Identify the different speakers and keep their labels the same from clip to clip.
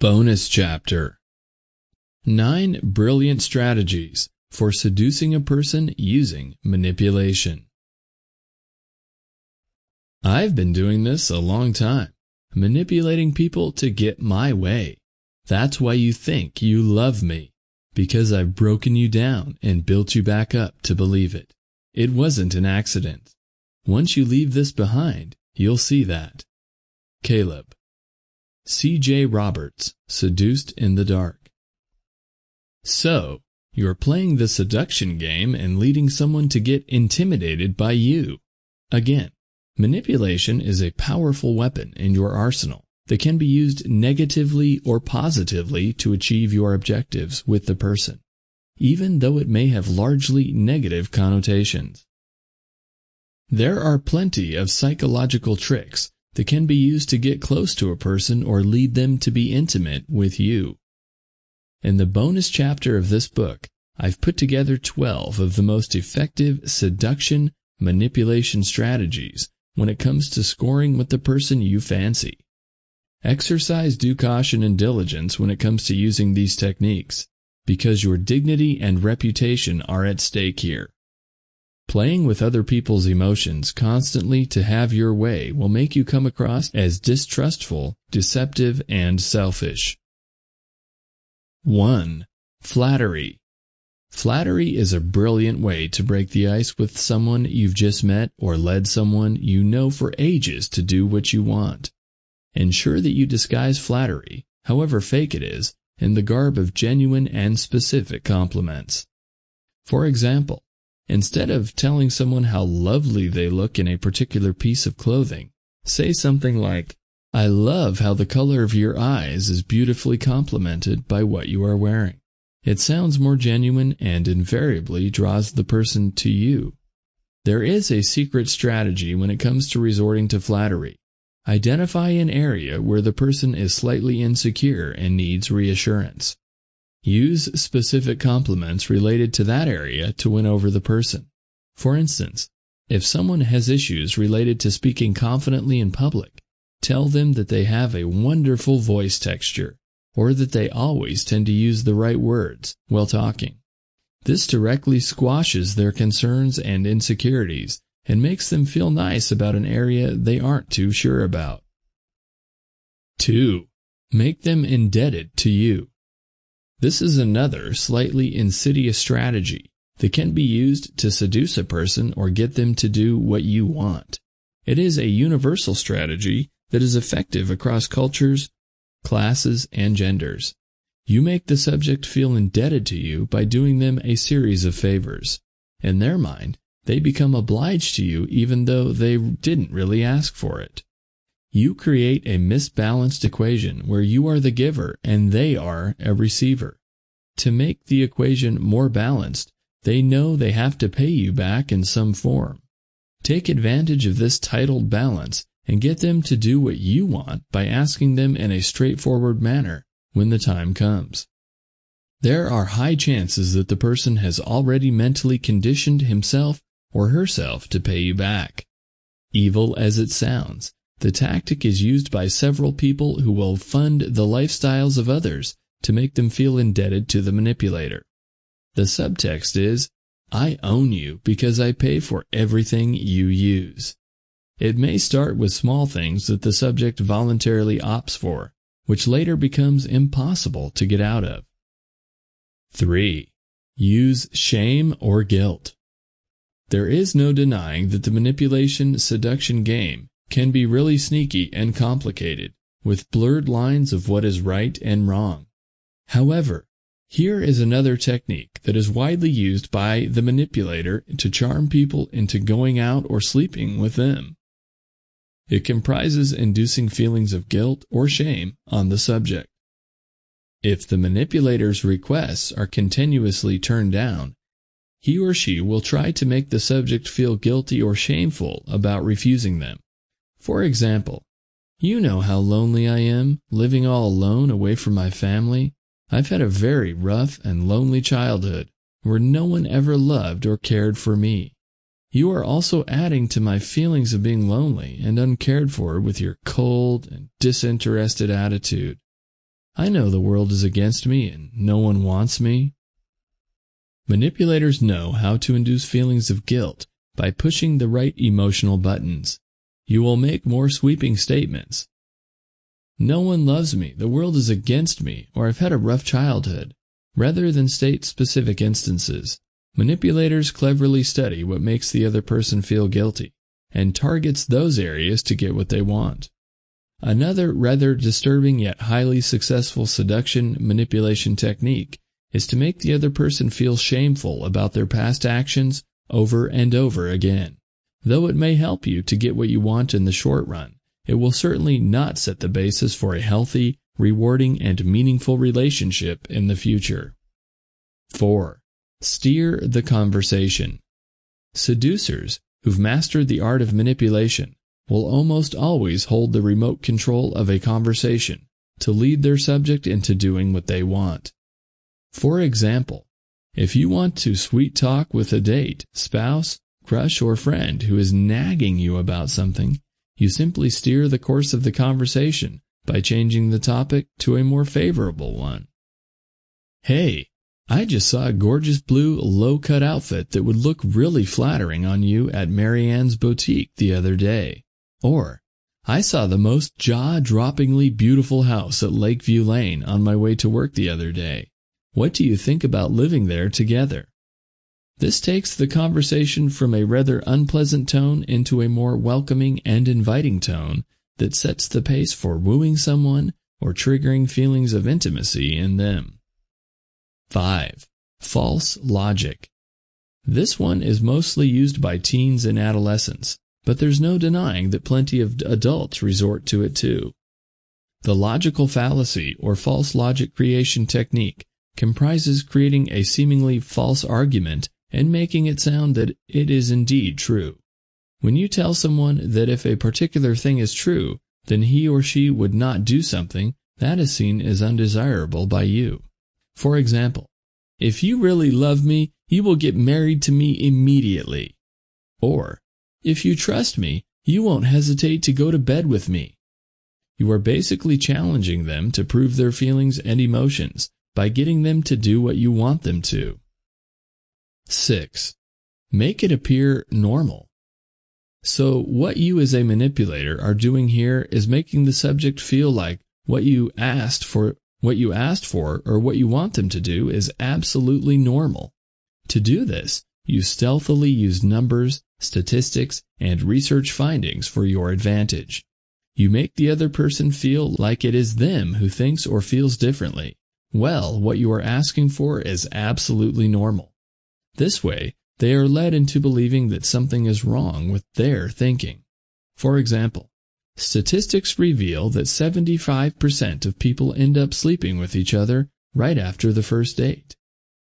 Speaker 1: Bonus Chapter 9 Brilliant Strategies for Seducing a Person Using Manipulation I've been doing this a long time, manipulating people to get my way. That's why you think you love me, because I've broken you down and built you back up to believe it. It wasn't an accident. Once you leave this behind, you'll see that. Caleb C.J. Roberts, Seduced in the Dark. So, you're playing the seduction game and leading someone to get intimidated by you. Again, manipulation is a powerful weapon in your arsenal that can be used negatively or positively to achieve your objectives with the person, even though it may have largely negative connotations. There are plenty of psychological tricks that can be used to get close to a person or lead them to be intimate with you. In the bonus chapter of this book, I've put together 12 of the most effective seduction manipulation strategies when it comes to scoring with the person you fancy. Exercise due caution and diligence when it comes to using these techniques, because your dignity and reputation are at stake here. Playing with other people's emotions constantly to have your way will make you come across as distrustful, deceptive, and selfish. 1. Flattery. Flattery is a brilliant way to break the ice with someone you've just met or led someone you know for ages to do what you want. Ensure that you disguise flattery, however fake it is, in the garb of genuine and specific compliments. For example, Instead of telling someone how lovely they look in a particular piece of clothing, say something like, I love how the color of your eyes is beautifully complemented by what you are wearing. It sounds more genuine and invariably draws the person to you. There is a secret strategy when it comes to resorting to flattery. Identify an area where the person is slightly insecure and needs reassurance. Use specific compliments related to that area to win over the person. For instance, if someone has issues related to speaking confidently in public, tell them that they have a wonderful voice texture, or that they always tend to use the right words while talking. This directly squashes their concerns and insecurities and makes them feel nice about an area they aren't too sure about. 2. Make them indebted to you. This is another slightly insidious strategy that can be used to seduce a person or get them to do what you want. It is a universal strategy that is effective across cultures, classes, and genders. You make the subject feel indebted to you by doing them a series of favors. In their mind, they become obliged to you even though they didn't really ask for it. You create a misbalanced equation where you are the giver and they are a receiver. To make the equation more balanced, they know they have to pay you back in some form. Take advantage of this titled balance and get them to do what you want by asking them in a straightforward manner when the time comes. There are high chances that the person has already mentally conditioned himself or herself to pay you back. Evil as it sounds, the tactic is used by several people who will fund the lifestyles of others to make them feel indebted to the manipulator. The subtext is, I own you because I pay for everything you use. It may start with small things that the subject voluntarily opts for, which later becomes impossible to get out of. 3. Use shame or guilt. There is no denying that the manipulation seduction game can be really sneaky and complicated, with blurred lines of what is right and wrong. However, here is another technique that is widely used by the manipulator to charm people into going out or sleeping with them. It comprises inducing feelings of guilt or shame on the subject. If the manipulator's requests are continuously turned down, he or she will try to make the subject feel guilty or shameful about refusing them. For example, you know how lonely I am, living all alone away from my family. I've had a very rough and lonely childhood, where no one ever loved or cared for me. You are also adding to my feelings of being lonely and uncared for with your cold and disinterested attitude. I know the world is against me and no one wants me. Manipulators know how to induce feelings of guilt by pushing the right emotional buttons. You will make more sweeping statements. No one loves me, the world is against me, or I've had a rough childhood, rather than state specific instances. Manipulators cleverly study what makes the other person feel guilty and targets those areas to get what they want. Another rather disturbing yet highly successful seduction manipulation technique is to make the other person feel shameful about their past actions over and over again. Though it may help you to get what you want in the short run, it will certainly not set the basis for a healthy, rewarding, and meaningful relationship in the future. 4. Steer the conversation. Seducers who've mastered the art of manipulation will almost always hold the remote control of a conversation to lead their subject into doing what they want. For example, if you want to sweet talk with a date, spouse, crush, or friend who is nagging you about something, you simply steer the course of the conversation by changing the topic to a more favorable one. Hey, I just saw a gorgeous blue low-cut outfit that would look really flattering on you at Marianne's boutique the other day. Or, I saw the most jaw-droppingly beautiful house at Lakeview Lane on my way to work the other day. What do you think about living there together? This takes the conversation from a rather unpleasant tone into a more welcoming and inviting tone that sets the pace for wooing someone or triggering feelings of intimacy in them. 5. False logic. This one is mostly used by teens and adolescents, but there's no denying that plenty of adults resort to it too. The logical fallacy or false logic creation technique comprises creating a seemingly false argument and making it sound that it is indeed true. When you tell someone that if a particular thing is true, then he or she would not do something, that is seen as undesirable by you. For example, if you really love me, you will get married to me immediately. Or, if you trust me, you won't hesitate to go to bed with me. You are basically challenging them to prove their feelings and emotions by getting them to do what you want them to. 6. Make it appear normal. So what you as a manipulator are doing here is making the subject feel like what you asked for what you asked for or what you want them to do is absolutely normal. To do this, you stealthily use numbers, statistics, and research findings for your advantage. You make the other person feel like it is them who thinks or feels differently, well, what you are asking for is absolutely normal. This way, they are led into believing that something is wrong with their thinking. For example, statistics reveal that 75% of people end up sleeping with each other right after the first date.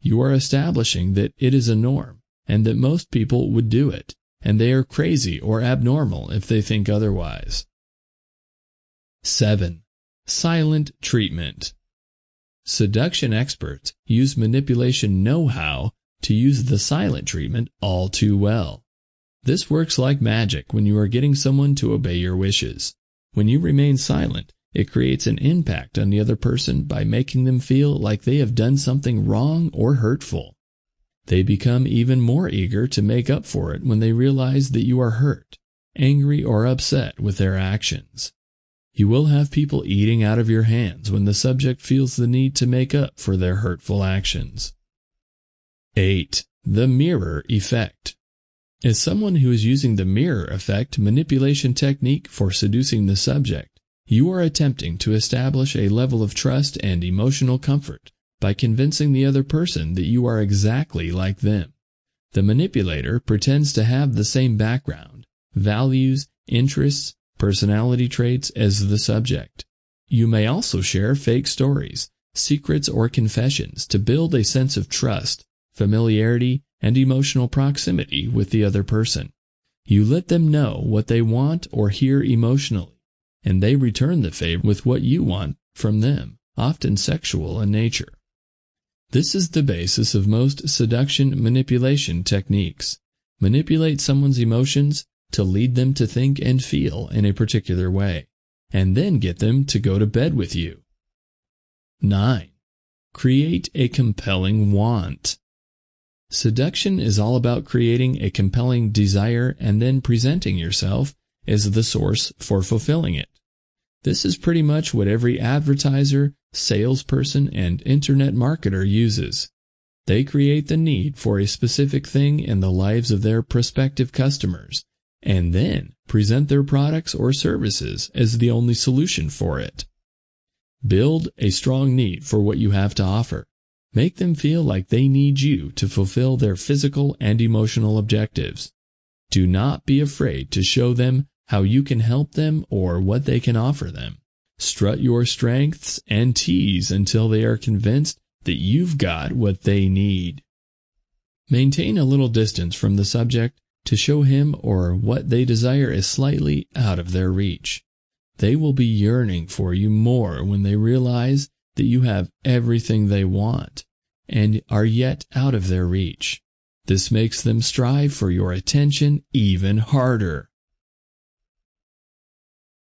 Speaker 1: You are establishing that it is a norm and that most people would do it, and they are crazy or abnormal if they think otherwise. 7. Silent treatment. Seduction experts use manipulation know-how to use the silent treatment all too well. This works like magic when you are getting someone to obey your wishes. When you remain silent, it creates an impact on the other person by making them feel like they have done something wrong or hurtful. They become even more eager to make up for it when they realize that you are hurt, angry, or upset with their actions. You will have people eating out of your hands when the subject feels the need to make up for their hurtful actions. 8. The mirror effect. As someone who is using the mirror effect manipulation technique for seducing the subject, you are attempting to establish a level of trust and emotional comfort by convincing the other person that you are exactly like them. The manipulator pretends to have the same background, values, interests, personality traits as the subject. You may also share fake stories, secrets, or confessions to build a sense of trust, familiarity, and emotional proximity with the other person. You let them know what they want or hear emotionally, and they return the favor with what you want from them, often sexual in nature. This is the basis of most seduction manipulation techniques. Manipulate someone's emotions to lead them to think and feel in a particular way, and then get them to go to bed with you. 9. Create a compelling want. Seduction is all about creating a compelling desire and then presenting yourself as the source for fulfilling it. This is pretty much what every advertiser, salesperson, and internet marketer uses. They create the need for a specific thing in the lives of their prospective customers and then present their products or services as the only solution for it. Build a strong need for what you have to offer. Make them feel like they need you to fulfill their physical and emotional objectives. Do not be afraid to show them how you can help them or what they can offer them. Strut your strengths and tease until they are convinced that you've got what they need. Maintain a little distance from the subject to show him or what they desire is slightly out of their reach. They will be yearning for you more when they realize that you have everything they want and are yet out of their reach. This makes them strive for your attention even harder.